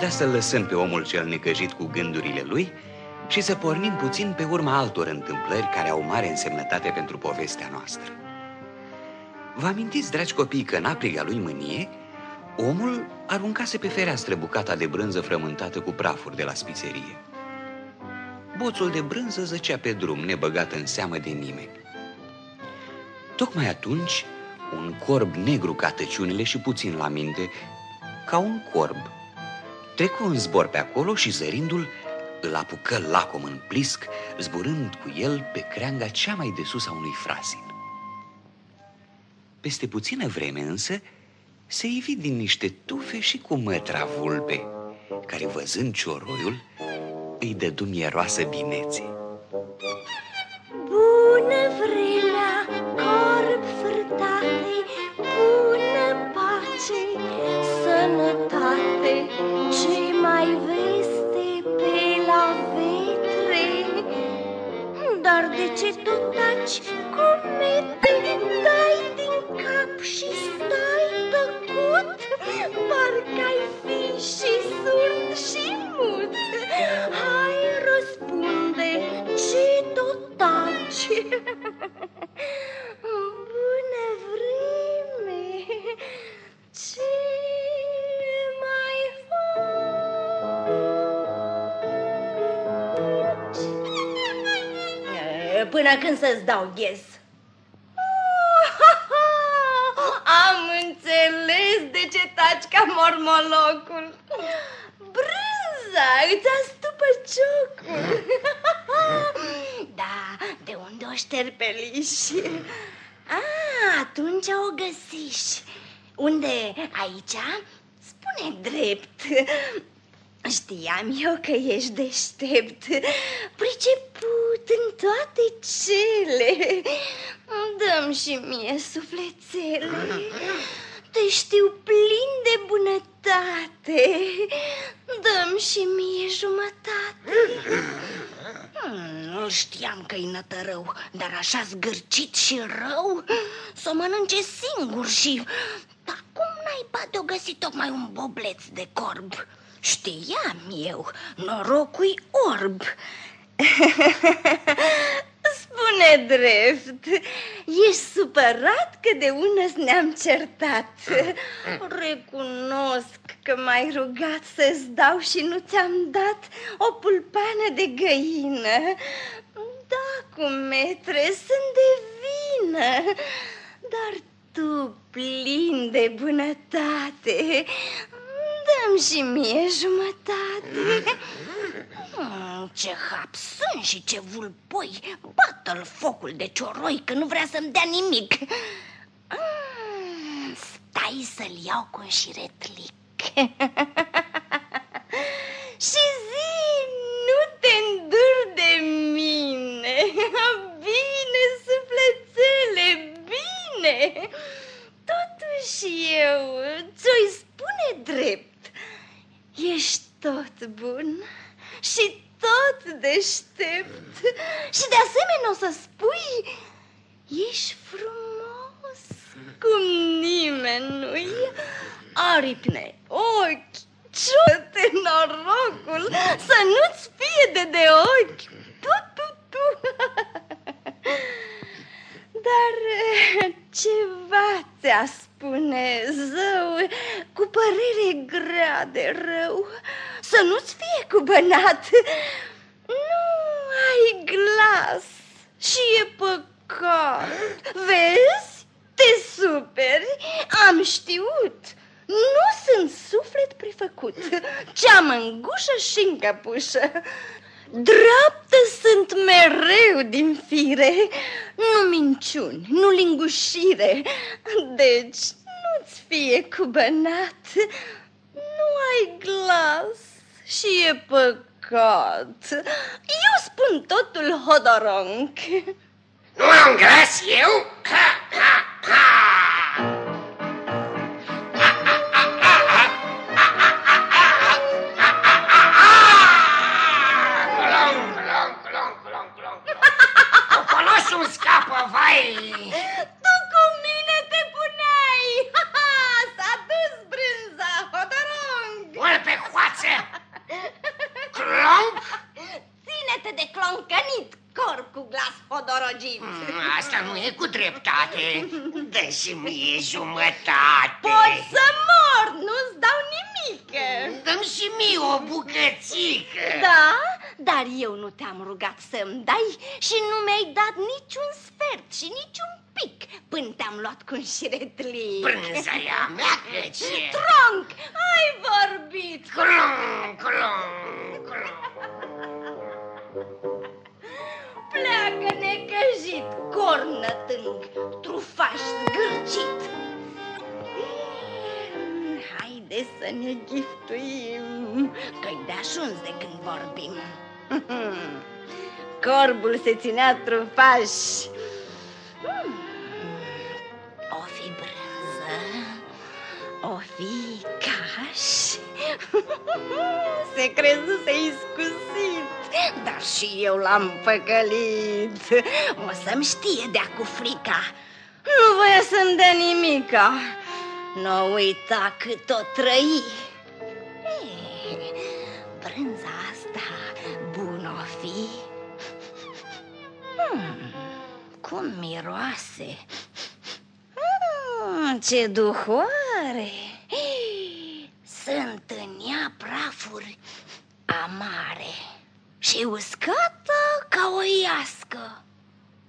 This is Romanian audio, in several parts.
da să-l lăsăm pe omul cel necăjit cu gândurile lui și să pornim puțin pe urma altor întâmplări care au mare însemnătate pentru povestea noastră. Vă amintiți, dragi copii, că în apriga lui mânie, omul aruncase pe fereastră bucata de brânză frământată cu prafuri de la spiserie. Boțul de brânză zăcea pe drum, nebăgat în seamă de nimeni. Tocmai atunci, un corb negru ca tăciunile și puțin la minte, ca un corb, trecu în zbor pe acolo și zărindu-l, îl apucă lacom în plisc, zburând cu el pe creanga cea mai de sus a unui frasin. Peste puțină vreme însă, se ivi din niște tufe și cu mătra vulpe, care văzând cioroiul, îi dădu mieroasă binețe. Bună vreme, ce mai faci? Până când să-ți dau ghez. Am înțeles de ce taci ca mormolocul. Brânza îți astupă ciocul. Da, de unde o șterpeliși? Ah, atunci o găsiși. Unde? Aici? Spune drept. Știam eu că ești deștept, priceput în toate cele. Dăm și mie sufletele, te știu plin de bunătate, dăm și mie jumătate. Hmm, Nu știam că-i nătărău, dar așa zgârcit și rău Să o mănânce singur și... Dar cum naiba de-o găsit tocmai un bobleț de corb? Știam eu, norocul orb Spune drept, ești supărat că de ună ne-am certat. Recunosc că m-ai rugat să-ți dau și nu ți-am dat o pulpană de găină. Da, cu metre, sunt de vină Dar tu, plin de bunătate, dăm și mie jumătate. Hmm, Ce hap sunt și ce vulpoi. Bată-l focul de cioroi că nu vrea să-mi dea nimic. Hmm, Stai să-l iau cu un șiretlic. Și zi, nu te îndur de mine. Bine, sufletele, bine. Totuși eu ți-o spune drept Ești tot bun și tot deștept. Și de asemenea o să spui Ești frumos cum nimeni nu-i. Aripne ochi, ciote norocul Să nu-ți fie de de ochi Tu, tu, tu Dar ceva ți-a spune zău Cu părere grea de rău Să nu-ți fie cubănat Nu ai glas. Și e păcat. Vezi? Te superi? Am știut. Nu sunt suflet prefăcut. Ce-am în gușă și în căpușă Dreaptă sunt mereu din fire, nu minciuni, nu lingușire. Deci nu-ți fie cubănat, nu ai glas și e păcat. Eu spun totul hodoronc. Nu am glas eu? Ha, ha, ha! Glong, glong, glong, glong, glong, glong. Copolosul scapă, vai! clonc? Ține-te de cloncănit, cor cu glas podorogit. Mm, asta nu e cu dreptate. Dă și mie jumătate. Pot să mor, nu-ți dau nimic. Dăm și mie o bucățică. Da? Dar eu nu te-am rugat să-mi dai și nu mi-ai dat niciun sfert și niciun pic până te-am luat cu un șiretlic. Brânza ea mea că ce? Tronc, ai vorbit. Clon, clon. Pleacă necăjit, cornă tâng, trufaș zgârcit. Haide să ne giftuim, că-i de ajuns de când vorbim. Corbul se ținea trufaș. Se crezuse iscusit, dar și eu l-am păcălit. O să-mi știe de cu frica. Nu voia să-mi dea nimica. Nu uita cât o trăi. Ei, brânza asta bună o fi. Hmm, cum miroase. Hmm, ce duhoare! Sunt în ea prafuri amare și uscată ca o iască.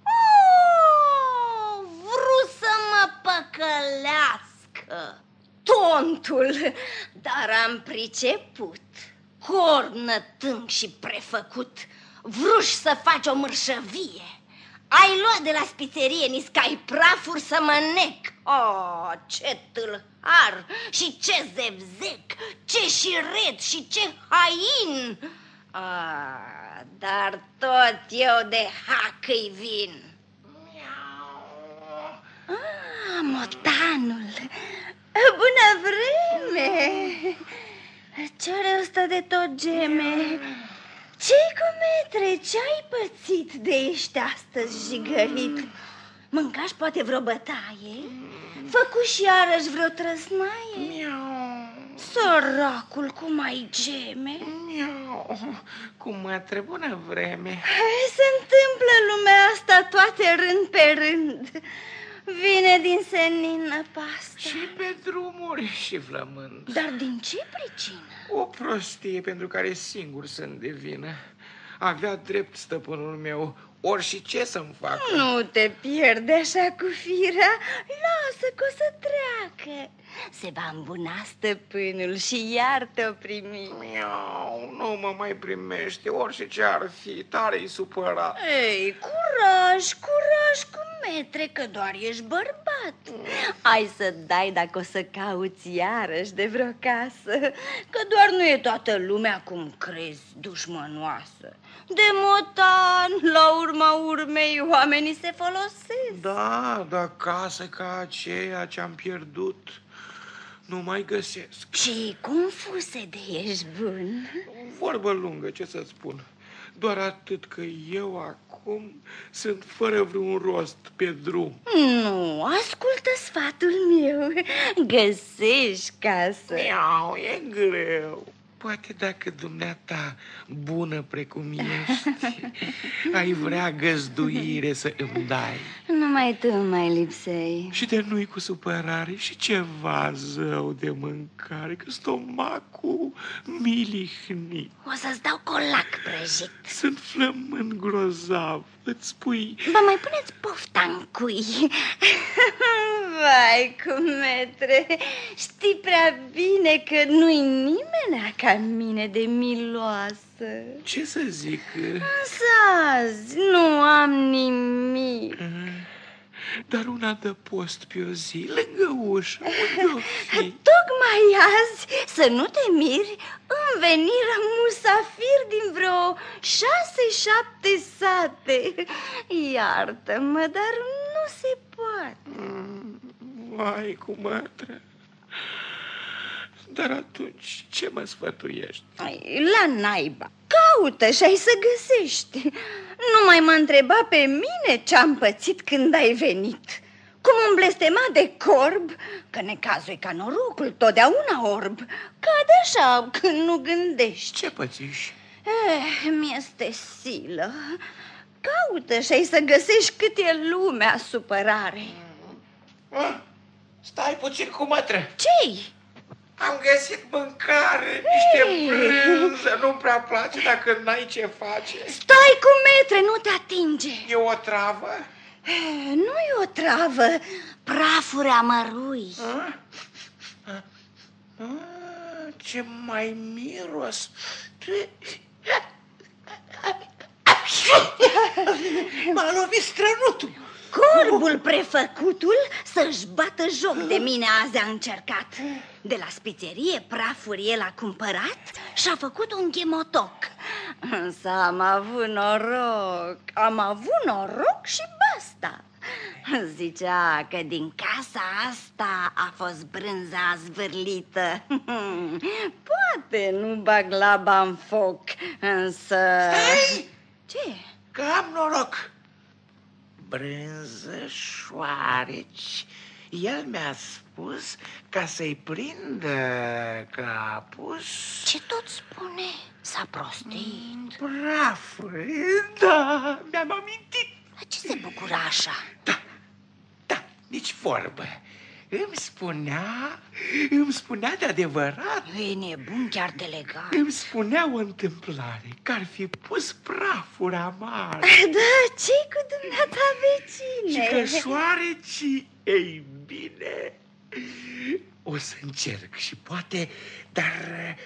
Oh, vrut să mă păcălească, tontul, dar am priceput. Cornă tâng și prefăcut, vruși să faci o mărșăvie. Ai luat de la spițerie niscai prafuri să mă nec. Oh, ce tâlhar și ce zevzec, ce șiret și ce hain. Ah, dar tot eu de hac îi vin. Ah, motanul, bună vreme! Ce are ăsta de tot geme? Ce-i cu metre? Ce-ai pățit de ești astăzi jigărit? Mâncași poate vreo bătaie? Făcu și iarăși vreo trăsnaie? Miau, Săracul, cum ai geme? miau, cum mă bună vreme. Hai, se întâmplă lumea asta toate rând pe rând. Vine din senin năpasta. Și pe drumuri și flămând. Dar din ce pricină? O prostie pentru care singur sunt de vină. Avea drept stăpânul meu, ori și ce să-mi facă. Nu te pierde așa cu firea, lasă că o să treacă. Se va îmbuna stăpânul și iar te-o primi. Miau, nu mă mai primește, ori și ce ar fi, tare-i supărat. Ei, curaj, curaj cu metre, că doar ești bărbat. Ai să dai dacă o să cauți iarăși de vreo casă, că doar nu e toată lumea cum crezi, dușmănoasă. De motan, la urma urmei, oamenii se folosesc. Da, dar casă ca aceea ce-am pierdut, nu mai găsesc. Și cum fuse de ești bun? Vorbă lungă, ce să spun. Doar atât că eu acum sunt fără vreun rost pe drum. Nu, ascultă sfatul meu. Găsești casă. Miau, e greu. Poate dacă dumneata, bună precum ești, ai vrea găzduire să îmi dai. Numai tu mai lipsei. Și de nu-i cu supărare și ceva zău de mâncare, că stomacul milihni. O să-ți dau colac prăjit. Sunt flămând grozav, îți spui... Vă mai puneți pofta în cui. Vai, cu metre, știi prea bine că nu-i nimeni ca mine de miloasă. Ce să zic? Însă azi nu am nimic. Dar una de post pe o zi, lângă ușă, unde o fi? Tocmai azi, să nu te miri, îmi veniră musafir din vreo șase-șapte sate. Iartă-mă, dar nu se poate. Vai, cu mătră. Dar atunci, ce mă sfătuiești? Ai, La naiba, caută și ai să găsești. Nu mai mă întreba pe mine ce-am pățit când ai venit. Cum un blestemat de corb, că necazul e ca norocul, totdeauna orb. Cade așa când nu gândești. Ce pățiși? Eh, mi-este silă. Caută și ai să găsești cât e lumea supărare. Ah, Stai puțin cu mătră. Ce-i? Am găsit mâncare, niște brânză, nu prea place dacă n-ai ce face. Stai cu metre, nu te atinge. E o travă? Nu e o travă, prafuri amărui. Ah? Ah, ah, ce mai miros. M-a lovit strănutul. Corbul prefăcutul să-și bată joc de mine azi a încercat. De la spițerie prafuri el a cumpărat și a făcut un chemotoc. Însă am avut noroc, am avut noroc și basta. Zicea că din casa asta a fost brânza zvârlită. Poate nu bag laba în foc, însă... Stai! Ce? Că am noroc. Brânză șoareci. El mi-a spus ca să-i prindă că a pus... Ce tot spune? S-a prostit. Prafuri, da, mi-am amintit. La ce se bucură așa? Da, da, nici vorbă. Îmi spunea, îmi spunea de adevărat, E nebun chiar de legat. îmi spunea o întâmplare că ar fi pus prafuri amare Da, ce cu dumneata și vecine? că șoarecii, ei bine, o să încerc și poate, dar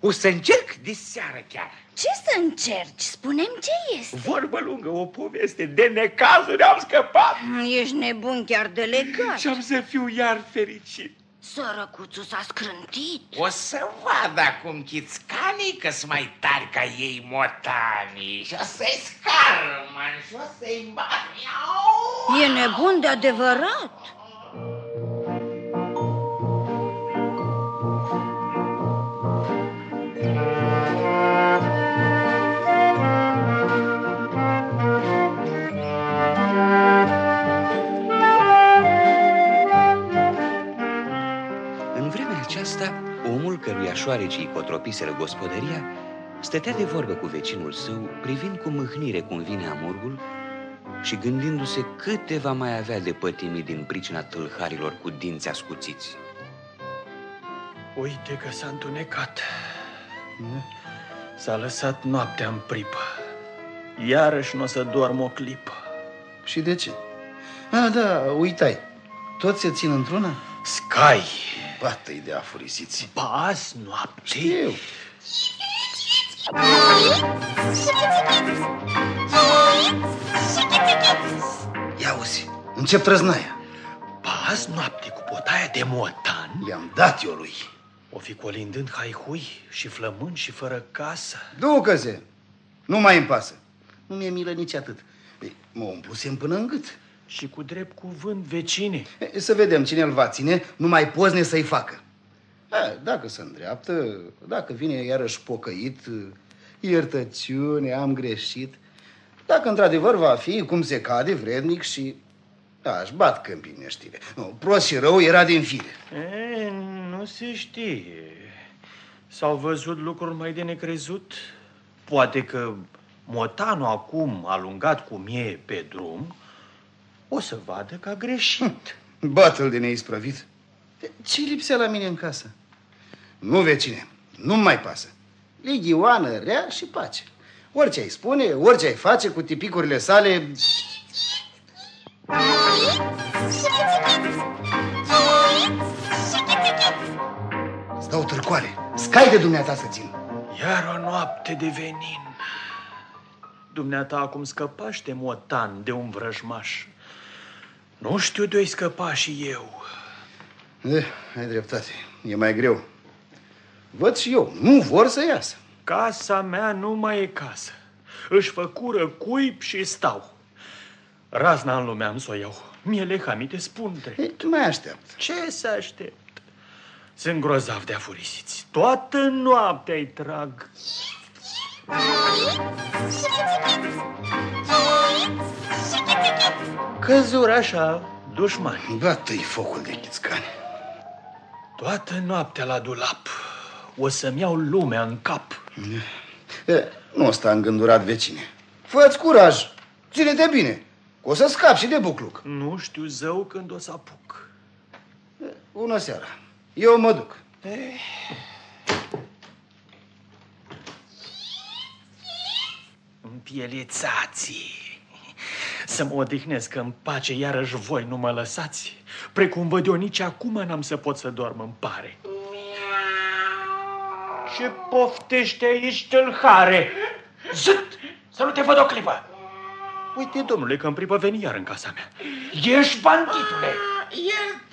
o să încerc de seară chiar. Ce să încerci? Spunem ce este. Vorbă lungă, o poveste de necazuri am scăpat Ești nebun chiar de legat. și am să fiu iar fericit. Sărăcuțul s-a scrântit. O să vad acum chițcanii că sunt mai tari ca ei motanii și o să-i scarmă și o să-i bat. Iau! E nebun de adevărat. Omul căruia șoarecii cotropiseră gospodăria stătea de vorbă cu vecinul său, privind cu mâhnire cum vine amurgul și gândindu-se câte va mai avea de pătimi din pricina tâlharilor cu dinți ascuțiți. Uite că s-a întunecat. S-a lăsat noaptea în pripă. Iarăși nu o să dorm o clipă. Și de ce? A, da, uitai. Toți se țin într-una? Scai, Bată-i de afurisiți. pas noapte. Eu. Ia uzi, încep trăznaia. Pas noapte cu potaia de motan. I-am dat eu lui. O fi colindând haihui și flămând și fără casă. Ducă-se. Nu mai îmi pasă. Nu mi-e milă nici atât. Păi, mă umplusem până în gât. Și cu drept cuvânt, vecine. E, Să vedem cine îl va ține, numai pozne să-i facă. A, dacă se îndreaptă, dacă vine iarăși pocăit, iertăciune, am greșit. Dacă într-adevăr va fi cum se cade, vrednic și... Da, își bat câmpii neștire. Nu, prost și rău era din fire. E, nu se știe. S-au văzut lucruri mai de necrezut. Poate că motanul acum, alungat cum e pe drum, o să vadă că a greșit. Bată-l de neisprăvit. ce lipsea la mine în casă? Nu, vecine, nu mai pasă. Ligioană, rea și pace. Orice ai spune, orice ai face cu tipicurile sale... Stau târcoale. Scai de dumneata să țin. Iar o noapte de venin. Dumneata acum scăpaște motan de un vrăjmaș. Nu știu de-o scăpa și eu. Eh, ai dreptate. E mai greu. Văd și eu. Nu vor să iasă. Casa mea nu mai e casă. Își făcură cuib și stau. Razna în lumea am să o iau. Mie lehamite spun drept. E, tu mai așteaptă. Ce să aștept? Sunt grozav de afurisiți. Toată noaptea îi trag. Căzuri așa, dușmani. Bată-i focul de chițcani. Toată noaptea la dulap. O să-mi iau lumea în cap. E, nu sta îngândurat vecine. Fă-ți curaj, ține-te bine. O să scapi și de bucluc. Nu știu zău când o să apuc. Bună seara. Eu mă duc. Împielețații. Să mă odihnesc în pace, iarăși voi nu mă lăsați. Precum văd eu, nici acum n-am să pot să dorm, îmi pare. Ce poftește aici, tâlhare? Zât! Să nu te văd o clipă! Uite, domnule, că îmi pripăveni iar în casa mea. Ești banditule! Iertare!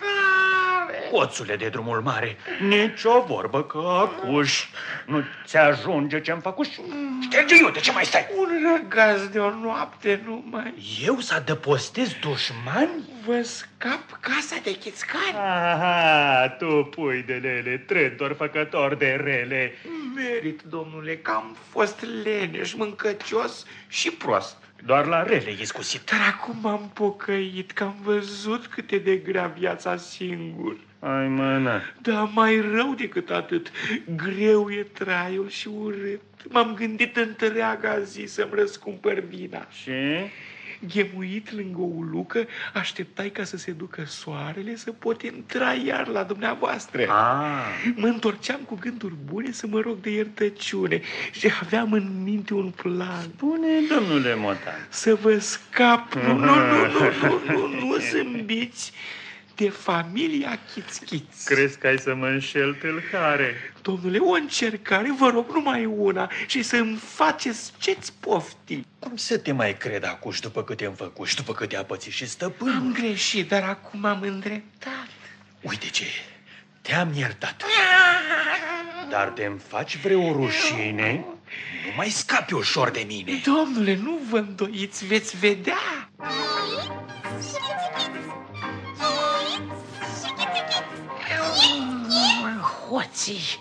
Coțule de drumul mare, nici o vorbă că acuși nu ți ajunge ce-mi făcuși. Șterge eu, de ce mai stai? Un răgaz de o noapte numai. Eu să adăpostez dușmani? Vă scap casa de chițcani. Aha, tu pui de lele, trădor făcător de rele. Merit, domnule, că am fost leneș, mâncăcios și prost. Doar la rele e scusit. Dar acum m-am pocăit că am văzut cât e de grea viața singur. Ai mână. Da, mai rău decât atât. Greu e traiul și urât. M-am gândit întreaga zi să-mi răscumpăr vina. Și? Ghemuit lângă o ulucă, așteptai ca să se ducă soarele să pot intra iar la dumneavoastră. Ah, Mă întorceam cu gânduri bune să mă rog de iertăciune și aveam în minte un plan. spune, domnule Motan. Să vă scap, nu, nu, nu, nu, nu, nu, nu zâmbiți, de familia Chițchiț. Crezi că ai să mă înșel tâlhare? Domnule, o încercare, vă rog, numai una și să-mi faceți ce-ți pofti. Cum să te mai cred acuși după cât te-am făcut și după cât te-a pățit și stăpân? Am greșit, dar acum am îndreptat. Uite ce, te-am iertat. Dar te-mi faci vreo rușine, nu mai scapi ușor de mine. Domnule, nu vă îndoiți, veți vedea. Hoții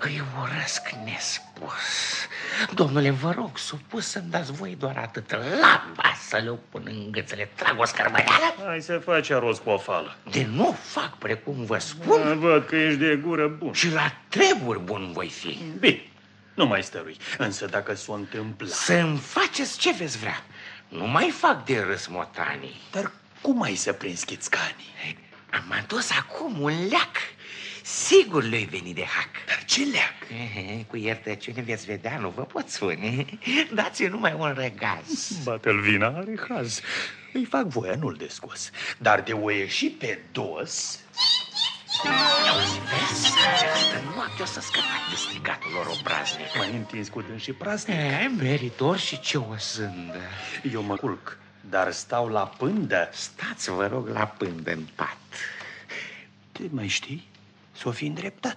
îi urăsc nespus. Domnule, vă rog, supus să-mi dați voi doar atât lamba să le pun în gâțele, trag o scărbăreală. Hai să faci aroz cu o fală. De nu fac precum vă spun Văd că ești de gură bun. și la treburi bun voi fi. Bine, nu mai stărui. Însă dacă s-o întâmpla... Să-mi faceți ce veți vrea. Nu mai fac de râs motanii. Dar cum ai să prinzi chițcanii? Am adus acum un leac. Sigur le-i veni de hac. Dar ce leac? Cu iertăciune veți vedea, nu vă pot spune. Dați-i numai un răgaz. Bate-l vina, are haz. Îi fac voia, nu-l descos. Dar de o ieși pe dos... Auzi, vezi? Asta noapte o să scăpați de strigatul lor obraznic. Mai întins cu dâns și praznic. E, meritor și ce o sândă. Eu mă culc, dar stau la pândă. Stați, vă rog, la pândă în pat. Te mai știi? S-o fi îndreptat.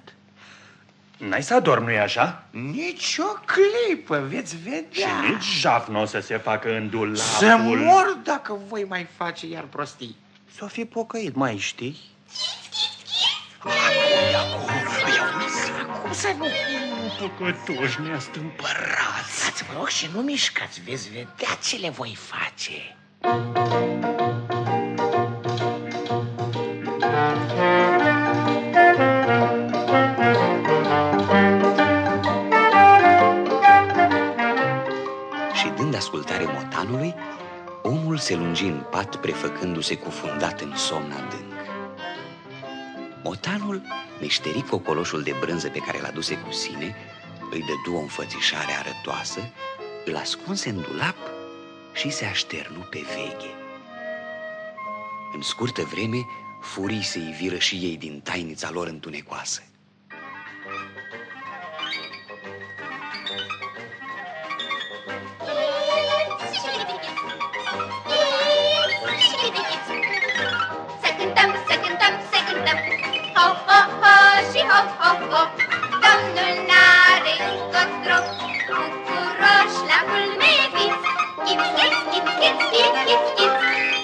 N-ai să adormi, nu-i așa? Nici o clipă, veți vedea. Și nici jaf nu o să se facă în dulapul. Să mor dacă voi mai face iar prostii. S-o fi pocăit, mai știi? Cum să nu? Păcătoși neastâmpărați. Stați, vă rog, și nu mișcați, veți vedea ce le voi face. Și motanului, omul se lungi în pat prefăcându-se cufundat în somn adânc. Motanul meșteri cocoloșul de brânză pe care l-a duse cu sine, îi dădu o înfățișare arătoasă, îl ascunse în dulap și se așternu pe veche. În scurtă vreme, furii se iviră și ei din tainița lor întunecoasă. Ho, ho, ho Domnul n-are încotro Bucuroși la culme fiți Chip, chip, chip, chip, chip, chip, chip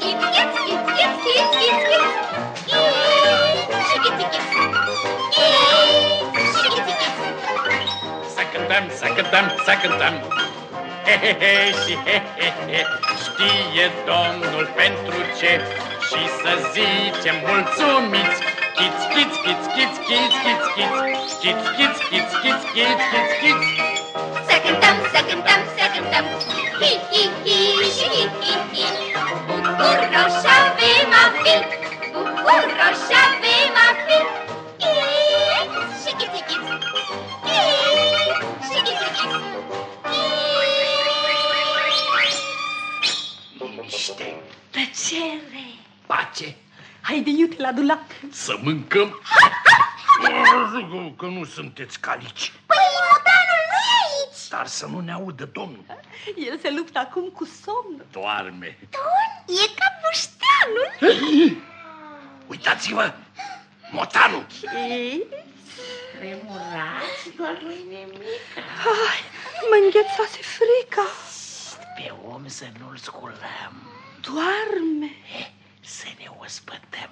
Chip, chip, chip, chip, chip, chip, chip Și chip, chip Și chip, chip Să cântăm, să cântăm, să cântăm He, he, he, și he, he, he Știe Domnul pentru ce Și să zicem mulțumiți skits, skits, skits, skits, skits, skits, skits, skits, skits, skits, skits, skits, skits, skits. Second dump, second dump, second dum. Hi, hi, hi, hi, hi, hi. Kukurosza wymawki, kukurosza la dulap. să mâncăm. Că nu sunteți calici. Păi, motanul nu e aici Dar să nu ne audă domnul. El se luptă acum cu somnul. Doarme. E ca bușteanul Uitați-vă! Motanul! Tremurați, doar nu-i nimic. Ai, mă înghețase frica. Pe om să nu-l sculăm, Doarme. Să ne ospătăm.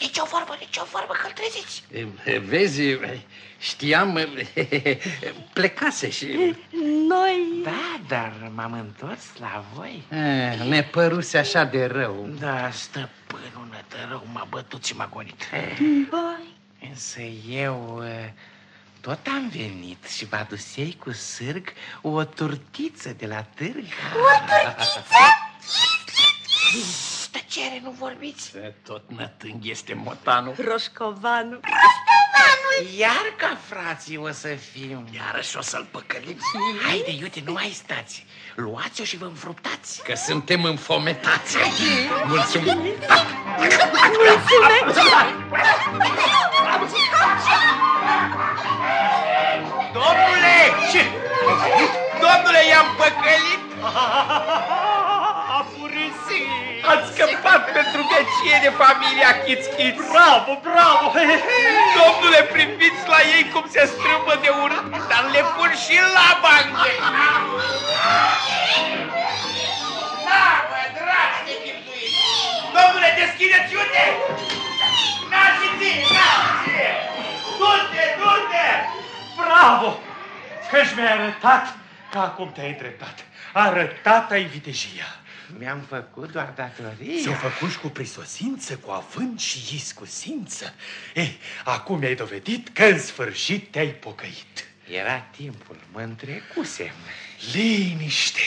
Nici o vorbă, nici o vorbă, că-l treziți. Vezi, știam, plecase și... Noi... Da, dar m-am întors la voi. Eh, Ne păruse așa de rău. Da, stăpânul nătărău m-a bătut și m-a gonit. Vai, Însă eu eh, tot am venit și vă adusei cu sârg o turtiță de la târg. O turtiță? Tăcere, nu vorbiți. Tot nătâng este motanul. Roșcovanul. Iar ca frații o să fim. Iarăși o să-l păcălim. Haide, iute, nu mai stați. Luați-o și vă înfruptați. Că suntem înfometați. Mulțumim. Domnule! Ce? Domnule, i-am păcălit. A furisit! Ați scăpat pentru vecie de familia Chițchiț. Bravo, bravo! Domnule, priviți la ei cum se strâmbă de urât, dar le pun și la bancă. Na, mă, dragi de chipzuiți! Domnule, deschideți iute! Nați-ți, nați Du-te, du-te! Bravo! Că-și mi-ai arătat că acum te-ai dreptat. Arătat ai vitejia. Mi-am făcut doar datoria. S-o făcut și cu prisosință, cu avânt și iscusință. Ei, acum mi-ai dovedit că în sfârșit te-ai pocăit. Era timpul, mă întrecusem. Liniște!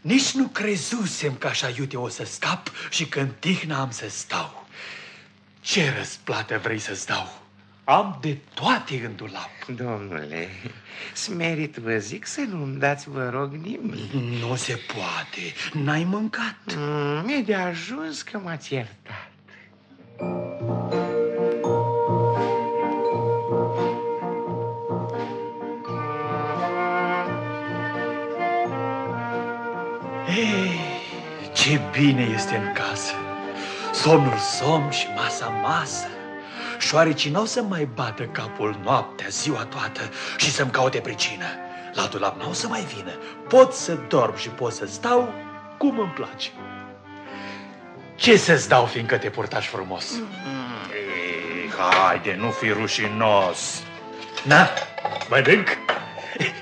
Nici nu crezusem că așa iute o să scap și că în tihna am să stau. Ce răsplată vrei să-ți dau? Am de toate în dulap. Domnule, smerit vă zic să nu-mi dați, vă rog, nimic. Nu se poate, n-ai mâncat. Mm, e de ajuns că m-ați iertat. Ei, ce bine este în casă. Somnul somn și masa masă. Șoarecii n-au să mai bată capul noaptea, ziua toată și să-mi caute pricină. La dulap n-au să mai vină. Pot să dorm și pot să stau cum îmi place. Ce să-ți dau, fiindcă te purtași frumos? Ei, haide, nu fi rușinos. Na, mănânc.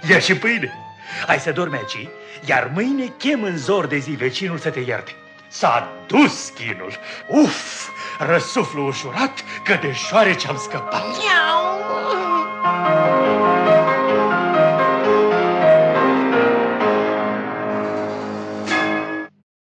Ia și pâine. Hai să dormi aici, iar mâine chem în zor de zi vecinul să te ierte. S-a dus chinul. Uf, Răsuflu ușurat că de șoareci am scăpat. Miau!